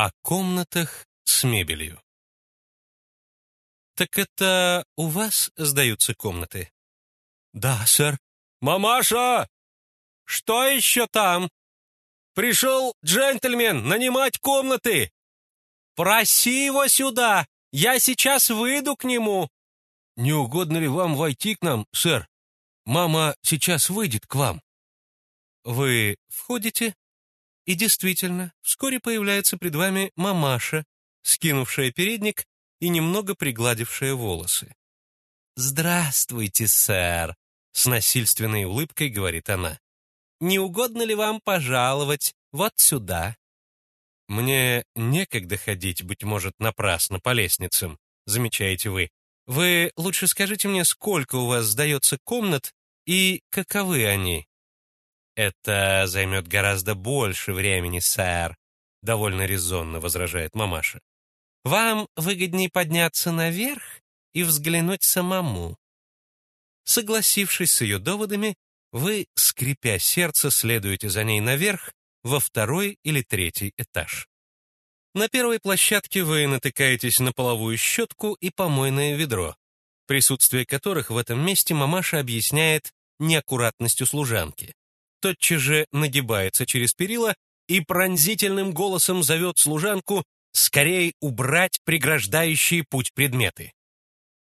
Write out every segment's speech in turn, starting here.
О комнатах с мебелью. «Так это у вас сдаются комнаты?» «Да, сэр». «Мамаша! Что еще там?» «Пришел джентльмен нанимать комнаты!» «Проси его сюда! Я сейчас выйду к нему!» «Не угодно ли вам войти к нам, сэр? Мама сейчас выйдет к вам». Вы входите и действительно, вскоре появляется пред вами мамаша, скинувшая передник и немного пригладившая волосы. «Здравствуйте, сэр!» — с насильственной улыбкой говорит она. «Не угодно ли вам пожаловать вот сюда?» «Мне некогда ходить, быть может, напрасно по лестницам», — замечаете вы. «Вы лучше скажите мне, сколько у вас сдается комнат и каковы они?» «Это займет гораздо больше времени, сэр», — довольно резонно возражает мамаша. «Вам выгоднее подняться наверх и взглянуть самому». Согласившись с ее доводами, вы, скрипя сердце, следуете за ней наверх во второй или третий этаж. На первой площадке вы натыкаетесь на половую щетку и помойное ведро, присутствие которых в этом месте мамаша объясняет неаккуратностью служанки тотчас же нагибается через перила и пронзительным голосом зовет служанку скорее убрать преграждающие путь предметы.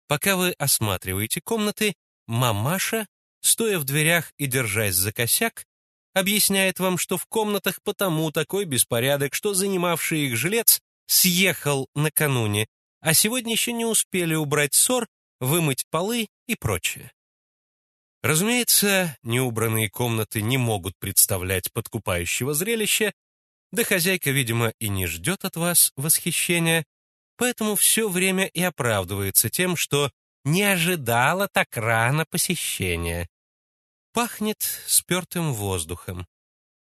Пока вы осматриваете комнаты, мамаша, стоя в дверях и держась за косяк, объясняет вам, что в комнатах потому такой беспорядок, что занимавший их жилец съехал накануне, а сегодня еще не успели убрать ссор, вымыть полы и прочее. Разумеется, неубранные комнаты не могут представлять подкупающего зрелища, да хозяйка, видимо, и не ждет от вас восхищения, поэтому все время и оправдывается тем, что не ожидала так рано посещения. Пахнет спертым воздухом.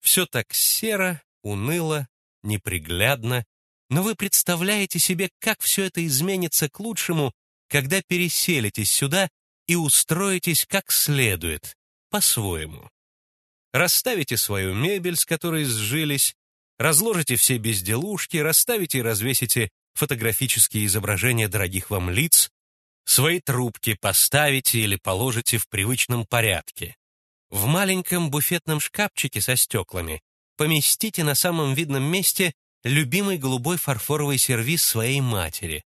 Все так серо, уныло, неприглядно, но вы представляете себе, как все это изменится к лучшему, когда переселитесь сюда и устроитесь как следует, по-своему. Расставите свою мебель, с которой сжились, разложите все безделушки, расставите и развесите фотографические изображения дорогих вам лиц, свои трубки поставите или положите в привычном порядке. В маленьком буфетном шкафчике со стеклами поместите на самом видном месте любимый голубой фарфоровый сервиз своей матери,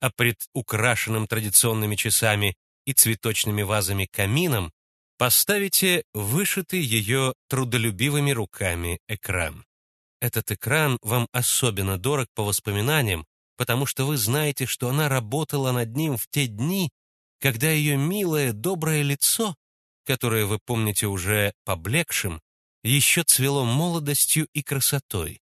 а пред украшенным традиционными часами и цветочными вазами камином поставите вышитый ее трудолюбивыми руками экран. Этот экран вам особенно дорог по воспоминаниям, потому что вы знаете, что она работала над ним в те дни, когда ее милое, доброе лицо, которое вы помните уже поблекшим, еще цвело молодостью и красотой,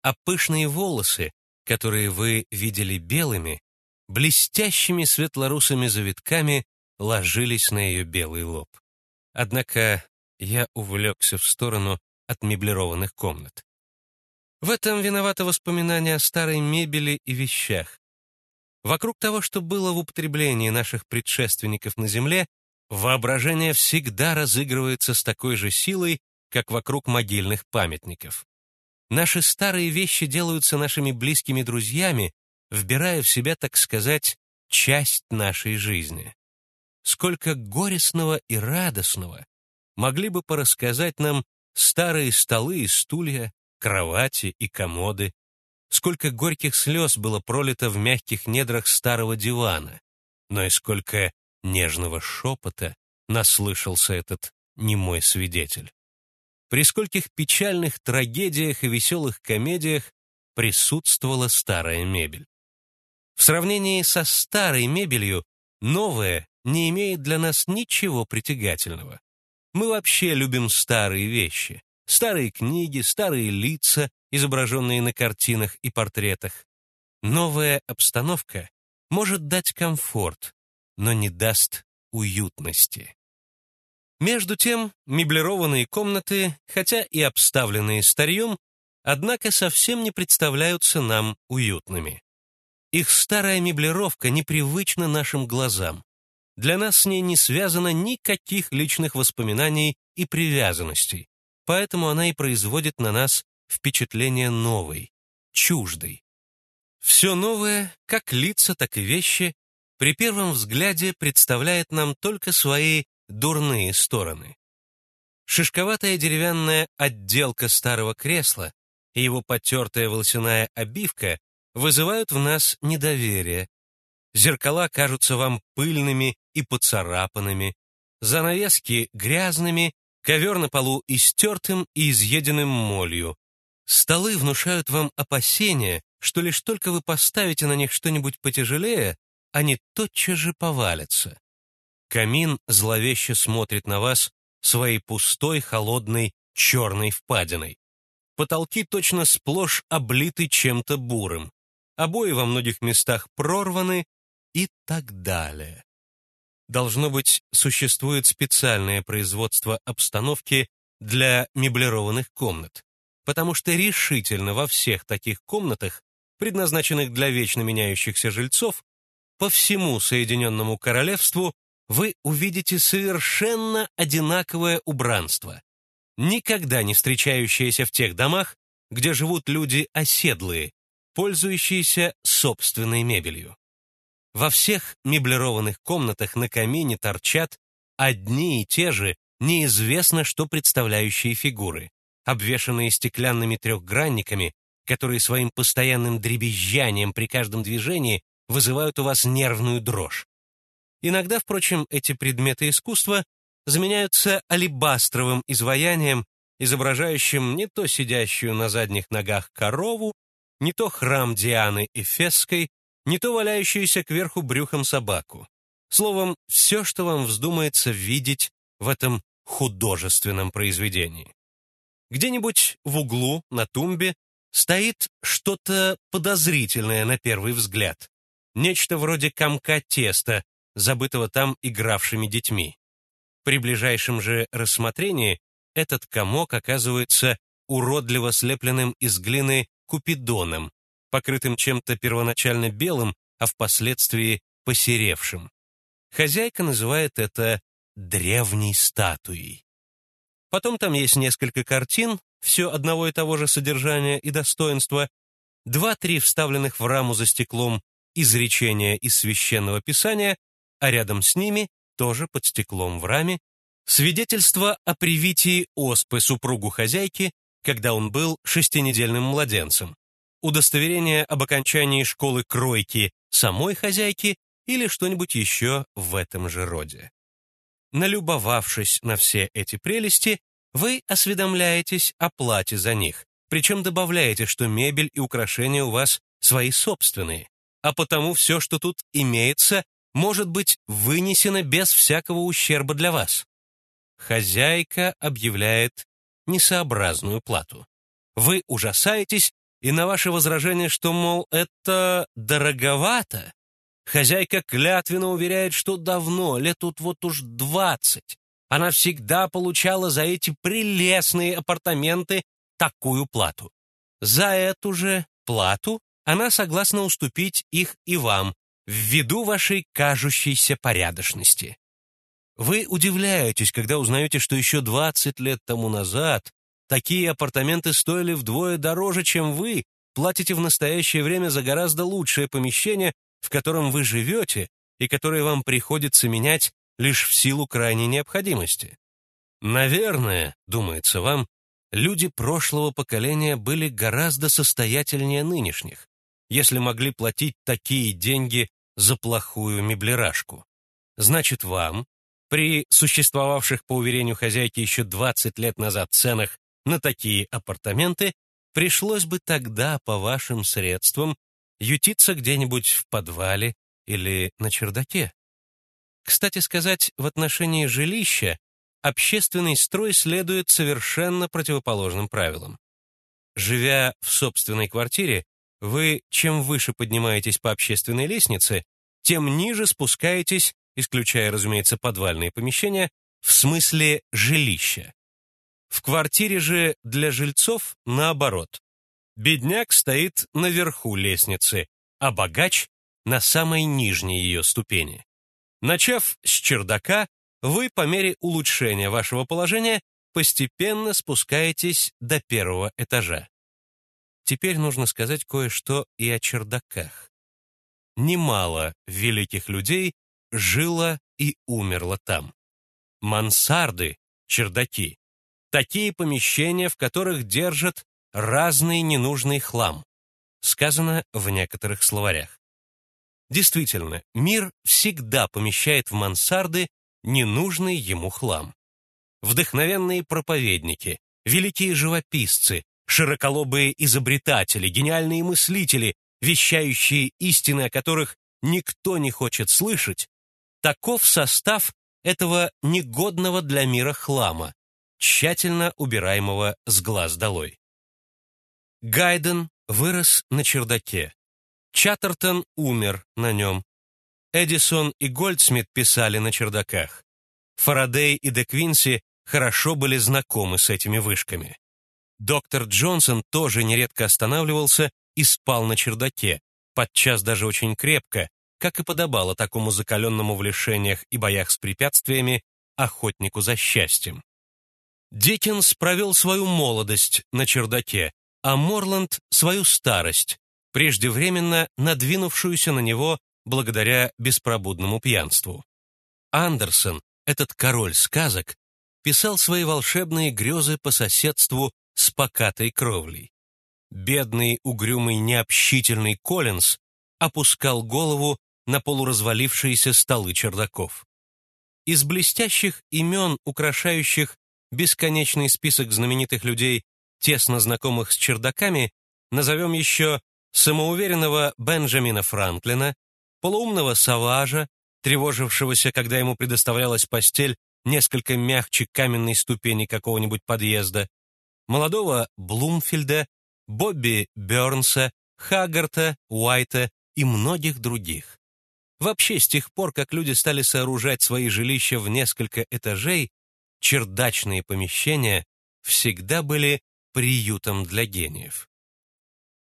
а пышные волосы, которые вы видели белыми, блестящими светлорусыми завитками ложились на ее белый лоб. Однако я увлекся в сторону от меблированных комнат. В этом виновато воспоминание о старой мебели и вещах. Вокруг того, что было в употреблении наших предшественников на Земле, воображение всегда разыгрывается с такой же силой, как вокруг могильных памятников. Наши старые вещи делаются нашими близкими друзьями, вбирая в себя, так сказать, часть нашей жизни сколько горестного и радостного могли бы порассказать нам старые столы и стулья, кровати и комоды, сколько горьких слез было пролито в мягких недрах старого дивана, но и сколько нежного шепота наслышался этот немой свидетель. При скольких печальных трагедиях и веселых комедиях присутствовала старая мебель. В сравнении со старой мебелью новая не имеет для нас ничего притягательного. Мы вообще любим старые вещи, старые книги, старые лица, изображенные на картинах и портретах. Новая обстановка может дать комфорт, но не даст уютности. Между тем, меблированные комнаты, хотя и обставленные старьем, однако совсем не представляются нам уютными. Их старая меблировка непривычна нашим глазам. Для нас с ней не связано никаких личных воспоминаний и привязанностей, поэтому она и производит на нас впечатление новой, чуждой. Все новое, как лица, так и вещи, при первом взгляде представляет нам только свои дурные стороны. Шишковатая деревянная отделка старого кресла и его потертая волосяная обивка вызывают в нас недоверие. Зеркала кажутся вам пыльными и поцарапанными, занавески грязными, ковер на полу истертым и изъеденным молью. Столы внушают вам опасения, что лишь только вы поставите на них что-нибудь потяжелее, они тотчас же повалятся. Камин зловеще смотрит на вас своей пустой, холодной, черной впадиной. Потолки точно сплошь облиты чем-то бурым. Обои во многих местах прорваны и так далее. Должно быть, существует специальное производство обстановки для меблированных комнат, потому что решительно во всех таких комнатах, предназначенных для вечно меняющихся жильцов, по всему Соединенному Королевству вы увидите совершенно одинаковое убранство, никогда не встречающееся в тех домах, где живут люди оседлые, пользующиеся собственной мебелью. Во всех меблированных комнатах на камине торчат одни и те же неизвестно что представляющие фигуры, обвешанные стеклянными трехгранниками, которые своим постоянным дребезжанием при каждом движении вызывают у вас нервную дрожь. Иногда, впрочем, эти предметы искусства заменяются алебастровым изваянием, изображающим не то сидящую на задних ногах корову, не то храм Дианы Эфесской, не то валяющуюся кверху брюхом собаку. Словом, все, что вам вздумается видеть в этом художественном произведении. Где-нибудь в углу, на тумбе, стоит что-то подозрительное на первый взгляд. Нечто вроде комка теста, забытого там игравшими детьми. При ближайшем же рассмотрении этот комок оказывается уродливо слепленным из глины купидоном, покрытым чем-то первоначально белым, а впоследствии посеревшим. Хозяйка называет это древней статуей. Потом там есть несколько картин, все одного и того же содержания и достоинства, два-три вставленных в раму за стеклом изречения из священного писания а рядом с ними, тоже под стеклом в раме, свидетельство о привитии оспы супругу хозяйки, когда он был шестинедельным младенцем, удостоверение об окончании школы кройки самой хозяйки или что-нибудь еще в этом же роде. Налюбовавшись на все эти прелести, вы осведомляетесь о плате за них, причем добавляете, что мебель и украшения у вас свои собственные, а потому все, что тут имеется, может быть вынесено без всякого ущерба для вас. Хозяйка объявляет несообразную плату. Вы ужасаетесь, и на ваше возражение, что, мол, это дороговато, хозяйка клятвенно уверяет, что давно, лет тут вот уж двадцать, она всегда получала за эти прелестные апартаменты такую плату. За эту же плату она согласна уступить их и вам, ввиду вашей кажущейся порядочности. Вы удивляетесь, когда узнаете, что еще 20 лет тому назад такие апартаменты стоили вдвое дороже, чем вы платите в настоящее время за гораздо лучшее помещение, в котором вы живете и которое вам приходится менять лишь в силу крайней необходимости. Наверное, думается вам, люди прошлого поколения были гораздо состоятельнее нынешних, если могли платить такие деньги за плохую меблерашку. Значит, вам, при существовавших, по уверению хозяйки, еще 20 лет назад ценах на такие апартаменты, пришлось бы тогда, по вашим средствам, ютиться где-нибудь в подвале или на чердаке. Кстати сказать, в отношении жилища общественный строй следует совершенно противоположным правилам. Живя в собственной квартире, вы чем выше поднимаетесь по общественной лестнице, тем ниже спускаетесь, исключая, разумеется, подвальные помещения, в смысле жилища. В квартире же для жильцов наоборот. Бедняк стоит наверху лестницы, а богач — на самой нижней ее ступени. Начав с чердака, вы по мере улучшения вашего положения постепенно спускаетесь до первого этажа. теперь нужно сказать кое-что и о чердаках. Немало великих людей жило и умерло там. Мансарды, чердаки, такие помещения, в которых держат разный ненужный хлам, сказано в некоторых словарях. Действительно, мир всегда помещает в мансарды ненужный ему хлам. Вдохновенные проповедники, великие живописцы, широколобые изобретатели, гениальные мыслители, вещающие истины, о которых никто не хочет слышать, таков состав этого негодного для мира хлама, тщательно убираемого с глаз долой. Гайден вырос на чердаке. Чаттертон умер на нем. Эдисон и Гольдсмит писали на чердаках. Фарадей и Де Квинси хорошо были знакомы с этими вышками. Доктор Джонсон тоже нередко останавливался и спал на чердаке, подчас даже очень крепко, как и подобало такому закаленному в лишениях и боях с препятствиями охотнику за счастьем. Диккенс провел свою молодость на чердаке, а Морланд — свою старость, преждевременно надвинувшуюся на него благодаря беспробудному пьянству. Андерсон, этот король сказок, писал свои волшебные грезы по соседству с покатой кровлей. Бедный, угрюмый, необщительный Коллинз опускал голову на полуразвалившиеся столы чердаков. Из блестящих имен, украшающих бесконечный список знаменитых людей, тесно знакомых с чердаками, назовем еще самоуверенного Бенджамина Франклина, полуумного Саважа, тревожившегося, когда ему предоставлялась постель несколько мягче каменной ступени какого-нибудь подъезда, молодого Блумфильда, Бобби Бёрнса, Хаггарта, Уайта и многих других. Вообще, с тех пор, как люди стали сооружать свои жилища в несколько этажей, чердачные помещения всегда были приютом для гениев.